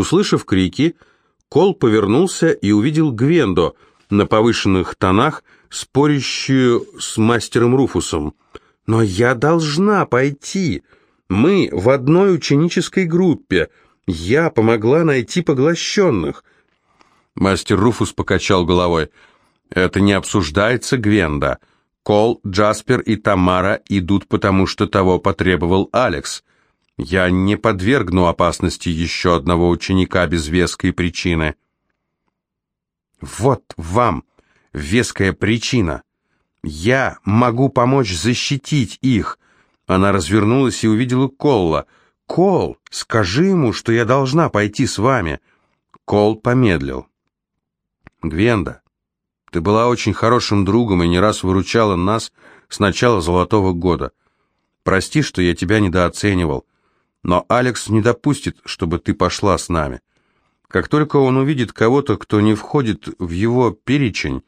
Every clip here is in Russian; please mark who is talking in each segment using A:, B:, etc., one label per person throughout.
A: Услышав крики, Кол повернулся и увидел Гвендо на повышенных тонах, спорящую с мастером Руфусом. «Но я должна пойти. Мы в одной ученической группе. Я помогла найти поглощенных». Мастер Руфус покачал головой. «Это не обсуждается, Гвенда. Кол, Джаспер и Тамара идут потому, что того потребовал Алекс. Я не подвергну опасности еще одного ученика без веской причины». «Вот вам веская причина. Я могу помочь защитить их». Она развернулась и увидела Колла. «Кол, скажи ему, что я должна пойти с вами». Кол помедлил. «Гвенда, ты была очень хорошим другом и не раз выручала нас с начала Золотого года. Прости, что я тебя недооценивал, но Алекс не допустит, чтобы ты пошла с нами. Как только он увидит кого-то, кто не входит в его перечень,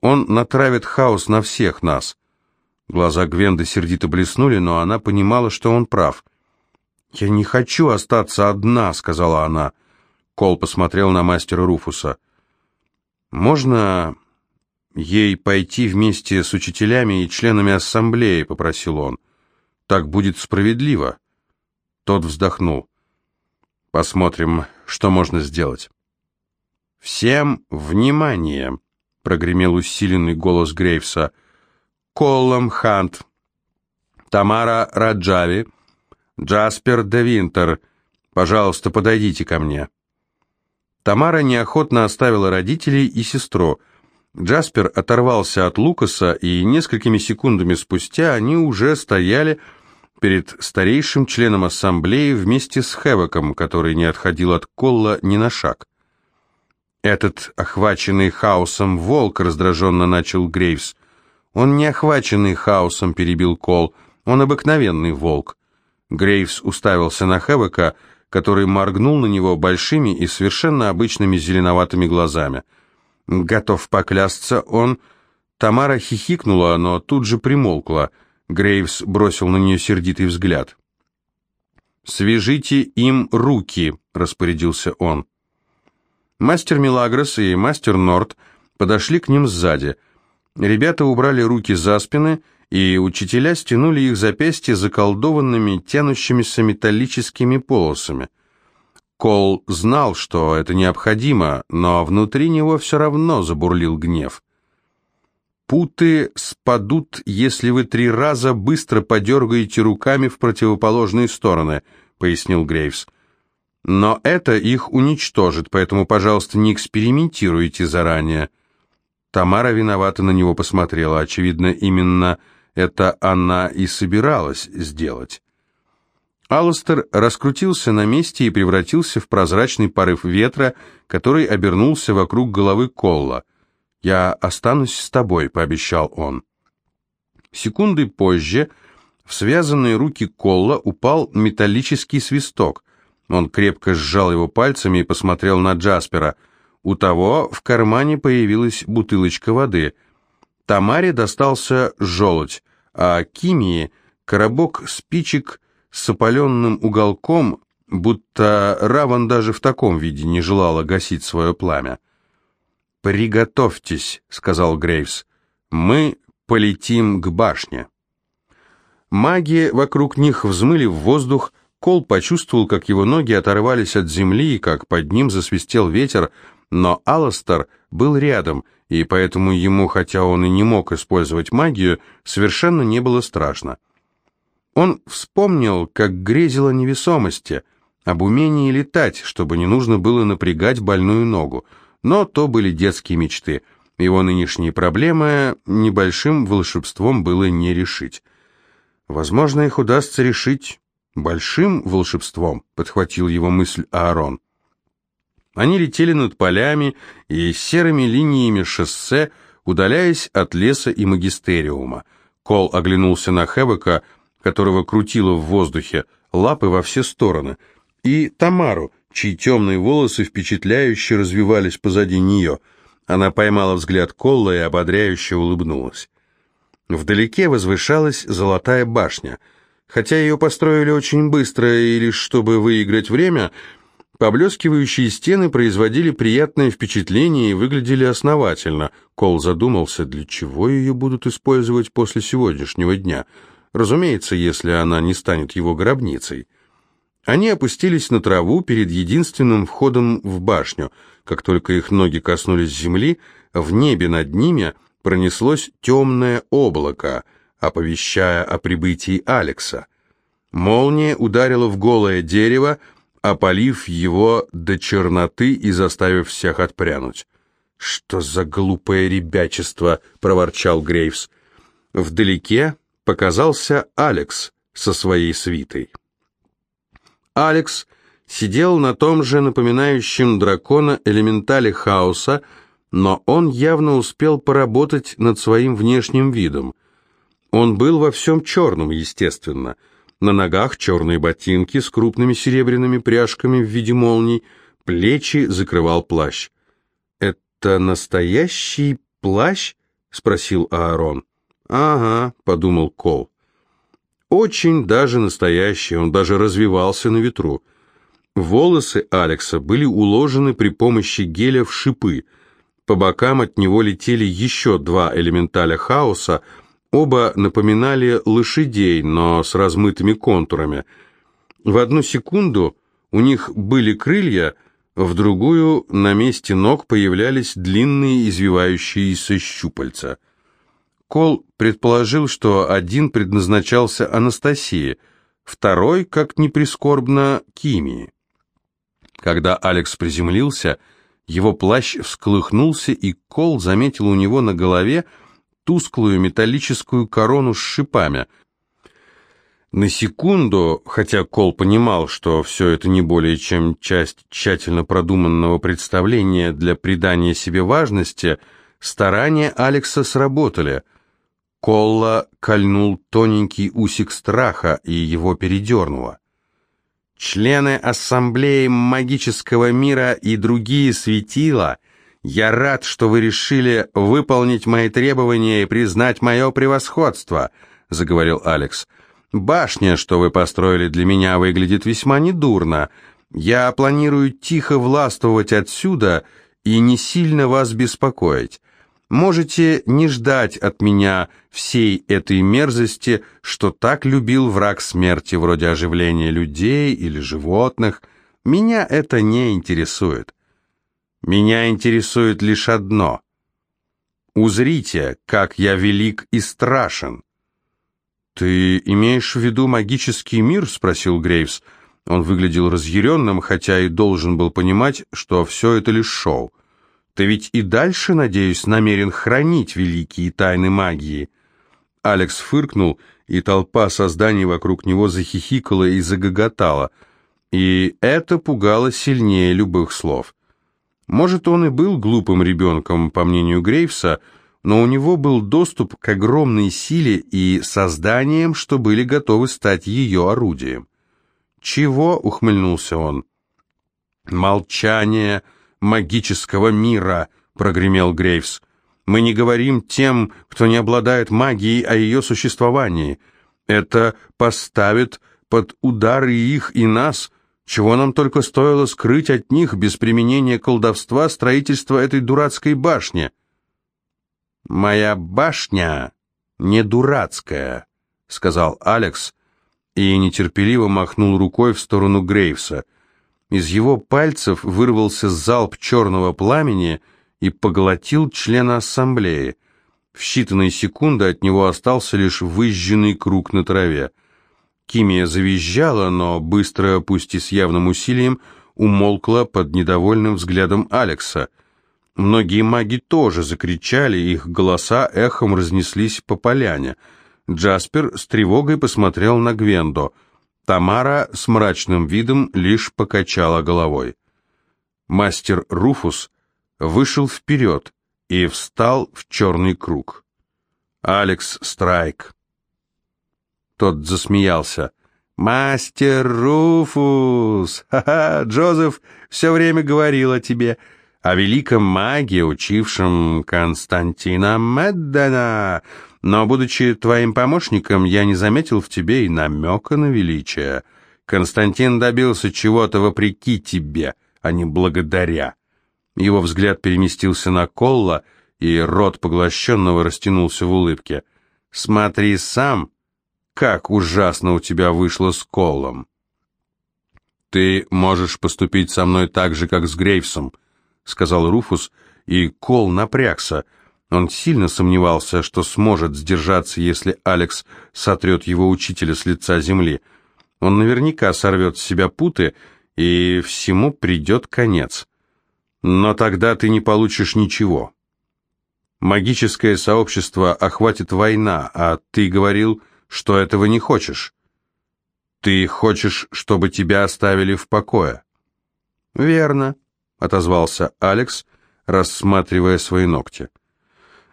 A: он натравит хаос на всех нас». Глаза Гвенды сердито блеснули, но она понимала, что он прав. «Я не хочу остаться одна», — сказала она. Кол посмотрел на мастера Руфуса. «Можно ей пойти вместе с учителями и членами ассамблеи?» — попросил он. «Так будет справедливо». Тот вздохнул. «Посмотрим, что можно сделать». «Всем внимание!» — прогремел усиленный голос Грейвса — Коллам Хант, Тамара Раджави, Джаспер де Винтер. Пожалуйста, подойдите ко мне». Тамара неохотно оставила родителей и сестру. Джаспер оторвался от Лукаса, и несколькими секундами спустя они уже стояли перед старейшим членом ассамблеи вместе с Хевоком, который не отходил от Колла ни на шаг. «Этот охваченный хаосом волк», — раздраженно начал Грейвс, «Он не охваченный хаосом», — перебил Кол. «Он обыкновенный волк». Грейвс уставился на Хэвека, который моргнул на него большими и совершенно обычными зеленоватыми глазами. Готов поклясться, он... Тамара хихикнула, но тут же примолкла. Грейвс бросил на нее сердитый взгляд. «Свяжите им руки», — распорядился он. Мастер Милагрос и мастер Норт подошли к ним сзади — Ребята убрали руки за спины, и учителя стянули их запястья заколдованными, тянущимися металлическими полосами. Кол знал, что это необходимо, но внутри него все равно забурлил гнев. «Путы спадут, если вы три раза быстро подергаете руками в противоположные стороны», — пояснил Грейвс. «Но это их уничтожит, поэтому, пожалуйста, не экспериментируйте заранее». Тамара виновато на него посмотрела. Очевидно, именно это она и собиралась сделать. Алластер раскрутился на месте и превратился в прозрачный порыв ветра, который обернулся вокруг головы Колла. «Я останусь с тобой», — пообещал он. Секунды позже в связанные руки Колла упал металлический свисток. Он крепко сжал его пальцами и посмотрел на Джаспера — у того в кармане появилась бутылочка воды. Тамаре достался желудь, а Кимии — коробок спичек с опаленным уголком, будто Раван даже в таком виде не желала гасить свое пламя. «Приготовьтесь», — сказал Грейвс, — «мы полетим к башне». Маги вокруг них взмыли в воздух, Кол почувствовал, как его ноги оторвались от земли, и как под ним засвистел ветер, но Алластер был рядом, и поэтому ему, хотя он и не мог использовать магию, совершенно не было страшно. Он вспомнил, как грезил о невесомости, об умении летать, чтобы не нужно было напрягать больную ногу, но то были детские мечты. Его нынешние проблемы небольшим волшебством было не решить. Возможно, их удастся решить большим волшебством, подхватил его мысль Аарон. Они летели над полями и серыми линиями шоссе, удаляясь от леса и магистериума. Кол оглянулся на Хевека, которого крутило в воздухе, лапы во все стороны, и Тамару, чьи темные волосы впечатляюще развивались позади нее. Она поймала взгляд Колла и ободряюще улыбнулась. Вдалеке возвышалась золотая башня. Хотя ее построили очень быстро и лишь чтобы выиграть время, Поблескивающие стены производили приятное впечатление и выглядели основательно. Кол задумался, для чего ее будут использовать после сегодняшнего дня. Разумеется, если она не станет его гробницей. Они опустились на траву перед единственным входом в башню. Как только их ноги коснулись земли, в небе над ними пронеслось темное облако, оповещая о прибытии Алекса. Молния ударила в голое дерево, опалив его до черноты и заставив всех отпрянуть. «Что за глупое ребячество!» — проворчал Грейвс. Вдалеке показался Алекс со своей свитой. Алекс сидел на том же напоминающем дракона элементале хаоса, но он явно успел поработать над своим внешним видом. Он был во всем черном, естественно — на ногах черные ботинки с крупными серебряными пряжками в виде молний, плечи закрывал плащ. «Это настоящий плащ?» — спросил Аарон. «Ага», — подумал Кол. «Очень даже настоящий, он даже развивался на ветру». Волосы Алекса были уложены при помощи геля в шипы. По бокам от него летели еще два элементаля хаоса — Оба напоминали лошадей, но с размытыми контурами. В одну секунду у них были крылья, в другую на месте ног появлялись длинные извивающиеся щупальца. Кол предположил, что один предназначался Анастасии, второй, как ни прискорбно, Кимии. Когда Алекс приземлился, его плащ всколыхнулся, и Кол заметил у него на голове тусклую металлическую корону с шипами. На секунду, хотя Кол понимал, что все это не более чем часть тщательно продуманного представления для придания себе важности, старания Алекса сработали. Колла кольнул тоненький усик страха, и его передернуло. Члены Ассамблеи Магического Мира и другие светила — я рад, что вы решили выполнить мои требования и признать мое превосходство», — заговорил Алекс. «Башня, что вы построили для меня, выглядит весьма недурно. Я планирую тихо властвовать отсюда и не сильно вас беспокоить. Можете не ждать от меня всей этой мерзости, что так любил враг смерти, вроде оживления людей или животных. Меня это не интересует. Меня интересует лишь одно. Узрите, как я велик и страшен. Ты имеешь в виду магический мир? спросил Грейвс. Он выглядел разъяренным, хотя и должен был понимать, что все это лишь шоу. Ты ведь и дальше, надеюсь, намерен хранить великие тайны магии. Алекс фыркнул, и толпа созданий вокруг него захихикала и загоготала. И это пугало сильнее любых слов. Может, он и был глупым ребенком, по мнению Грейвса, но у него был доступ к огромной силе и созданиям, что были готовы стать ее орудием. «Чего?» — ухмыльнулся он. «Молчание магического мира!» — прогремел Грейвс. «Мы не говорим тем, кто не обладает магией, о ее существовании. Это поставит под удары их и нас, чего нам только стоило скрыть от них без применения колдовства строительство этой дурацкой башни? «Моя башня не дурацкая», — сказал Алекс и нетерпеливо махнул рукой в сторону Грейвса. Из его пальцев вырвался залп черного пламени и поглотил члена ассамблеи. В считанные секунды от него остался лишь выжженный круг на траве — Кимия завизжала, но быстро, пусть и с явным усилием, умолкла под недовольным взглядом Алекса. Многие маги тоже закричали, их голоса эхом разнеслись по поляне. Джаспер с тревогой посмотрел на Гвендо. Тамара с мрачным видом лишь покачала головой. Мастер Руфус вышел вперед и встал в черный круг. Алекс Страйк. Тот засмеялся. «Мастер Руфус! Ха-ха! Джозеф все время говорил о тебе, о великом маге, учившем Константина Меддена. Но, будучи твоим помощником, я не заметил в тебе и намека на величие». Константин добился чего-то вопреки тебе, а не благодаря. Его взгляд переместился на Колла, и рот поглощенного растянулся в улыбке. «Смотри сам, как ужасно у тебя вышло с Коллом!» «Ты можешь поступить со мной так же, как с Грейвсом», — сказал Руфус, и Кол напрягся. Он сильно сомневался, что сможет сдержаться, если Алекс сотрет его учителя с лица земли. Он наверняка сорвет с себя путы, и всему придет конец. Но тогда ты не получишь ничего. Магическое сообщество охватит война, а ты говорил, что этого не хочешь. Ты хочешь, чтобы тебя оставили в покое? Верно, отозвался Алекс, рассматривая свои ногти.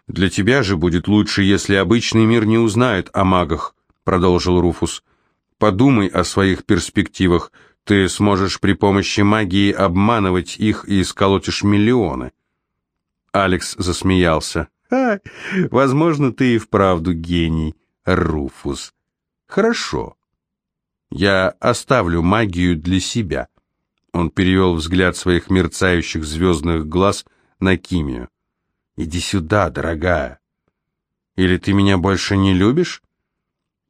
A: Для тебя же будет лучше, если обычный мир не узнает о магах, продолжил Руфус. Подумай о своих перспективах. Ты сможешь при помощи магии обманывать их и сколотишь миллионы. Алекс засмеялся. «Ха, возможно, ты и вправду гений, Руфус. Хорошо. Я оставлю магию для себя». Он перевел взгляд своих мерцающих звездных глаз на Кимию. «Иди сюда, дорогая. Или ты меня больше не любишь?»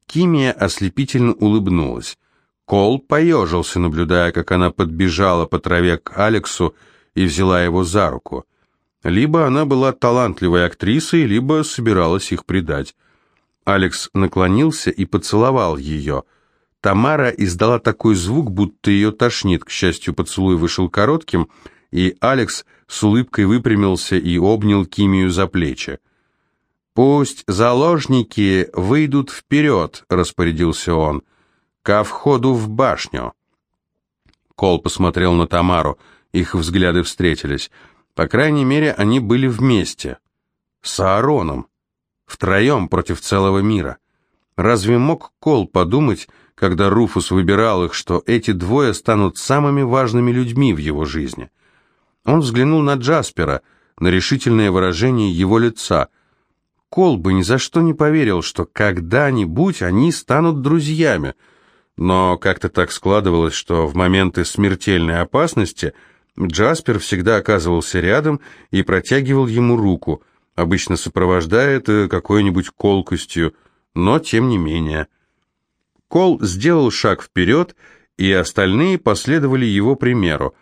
A: Кимия ослепительно улыбнулась. Кол поежился, наблюдая, как она подбежала по траве к Алексу и взяла его за руку. Либо она была талантливой актрисой, либо собиралась их предать. Алекс наклонился и поцеловал ее. Тамара издала такой звук, будто ее тошнит. К счастью, поцелуй вышел коротким, и Алекс с улыбкой выпрямился и обнял Кимию за плечи. «Пусть заложники выйдут вперед», — распорядился он, — «ко входу в башню». Кол посмотрел на Тамару, их взгляды встретились — по крайней мере, они были вместе. С Аароном. Втроем против целого мира. Разве мог Кол подумать, когда Руфус выбирал их, что эти двое станут самыми важными людьми в его жизни? Он взглянул на Джаспера, на решительное выражение его лица. Кол бы ни за что не поверил, что когда-нибудь они станут друзьями, но как-то так складывалось, что в моменты смертельной опасности – Джаспер всегда оказывался рядом и протягивал ему руку, обычно сопровождая это какой-нибудь колкостью, но тем не менее. Кол сделал шаг вперед, и остальные последовали его примеру.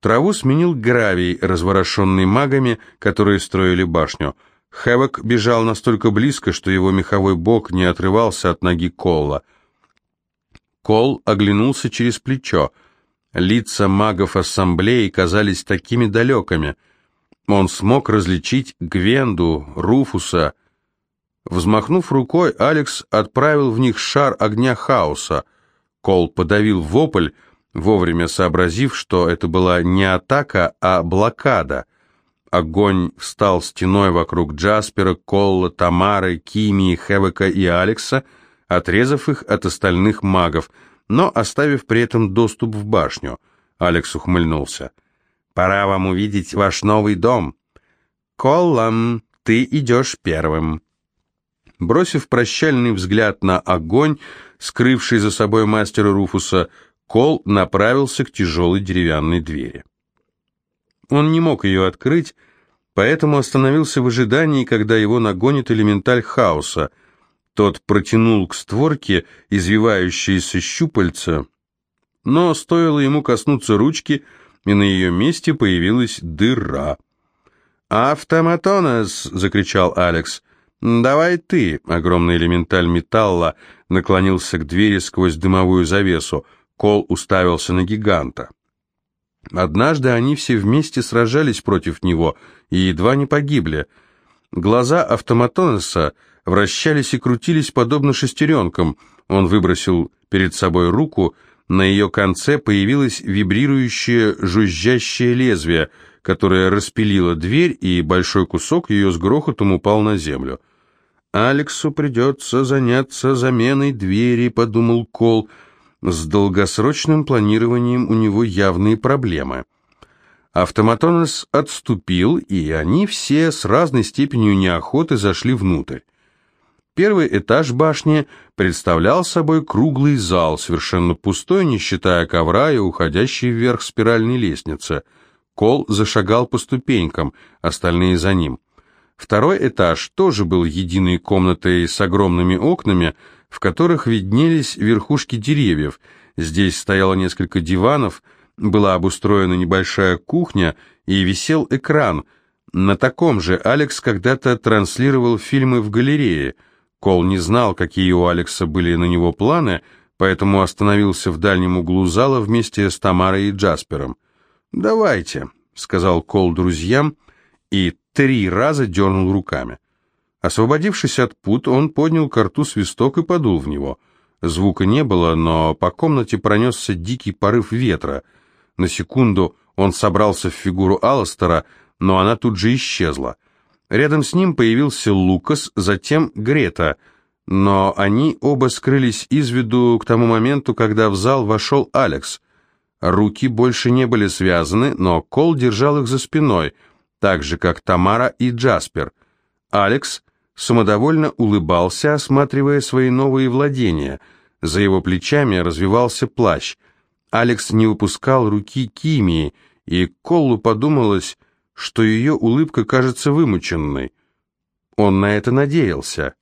A: Траву сменил гравий, разворошенный магами, которые строили башню. Хэвок бежал настолько близко, что его меховой бок не отрывался от ноги Колла. Кол оглянулся через плечо — Лица магов ассамблеи казались такими далекими. Он смог различить Гвенду, Руфуса. Взмахнув рукой, Алекс отправил в них шар огня хаоса. Кол подавил вопль, вовремя сообразив, что это была не атака, а блокада. Огонь встал стеной вокруг Джаспера, Колла, Тамары, Кими, Хевека и Алекса, отрезав их от остальных магов — но оставив при этом доступ в башню. Алекс ухмыльнулся. «Пора вам увидеть ваш новый дом. Коллам, ты идешь первым». Бросив прощальный взгляд на огонь, скрывший за собой мастера Руфуса, Кол направился к тяжелой деревянной двери. Он не мог ее открыть, поэтому остановился в ожидании, когда его нагонит элементаль хаоса — тот протянул к створке извивающиеся щупальца, но стоило ему коснуться ручки, и на ее месте появилась дыра. «Автоматонос!» — закричал Алекс. «Давай ты!» — огромный элементаль металла наклонился к двери сквозь дымовую завесу. Кол уставился на гиганта. Однажды они все вместе сражались против него и едва не погибли. Глаза автоматоноса вращались и крутились подобно шестеренкам. Он выбросил перед собой руку, на ее конце появилось вибрирующее жужжащее лезвие, которое распилило дверь, и большой кусок ее с грохотом упал на землю. «Алексу придется заняться заменой двери», — подумал Кол. «С долгосрочным планированием у него явные проблемы». Автоматонос отступил, и они все с разной степенью неохоты зашли внутрь. Первый этаж башни представлял собой круглый зал, совершенно пустой, не считая ковра и уходящей вверх спиральной лестницы. Кол зашагал по ступенькам, остальные за ним. Второй этаж тоже был единой комнатой с огромными окнами, в которых виднелись верхушки деревьев. Здесь стояло несколько диванов, была обустроена небольшая кухня и висел экран. На таком же Алекс когда-то транслировал фильмы в галерее – Кол не знал, какие у Алекса были на него планы, поэтому остановился в дальнем углу зала вместе с Тамарой и Джаспером. «Давайте», — сказал Кол друзьям и три раза дернул руками. Освободившись от пут, он поднял к рту свисток и подул в него. Звука не было, но по комнате пронесся дикий порыв ветра. На секунду он собрался в фигуру Алластера, но она тут же исчезла. Рядом с ним появился Лукас, затем Грета, но они оба скрылись из виду к тому моменту, когда в зал вошел Алекс. Руки больше не были связаны, но Кол держал их за спиной, так же, как Тамара и Джаспер. Алекс самодовольно улыбался, осматривая свои новые владения. За его плечами развивался плащ. Алекс не выпускал руки Кимии, и Колу подумалось, что ее улыбка кажется вымученной. Он на это надеялся.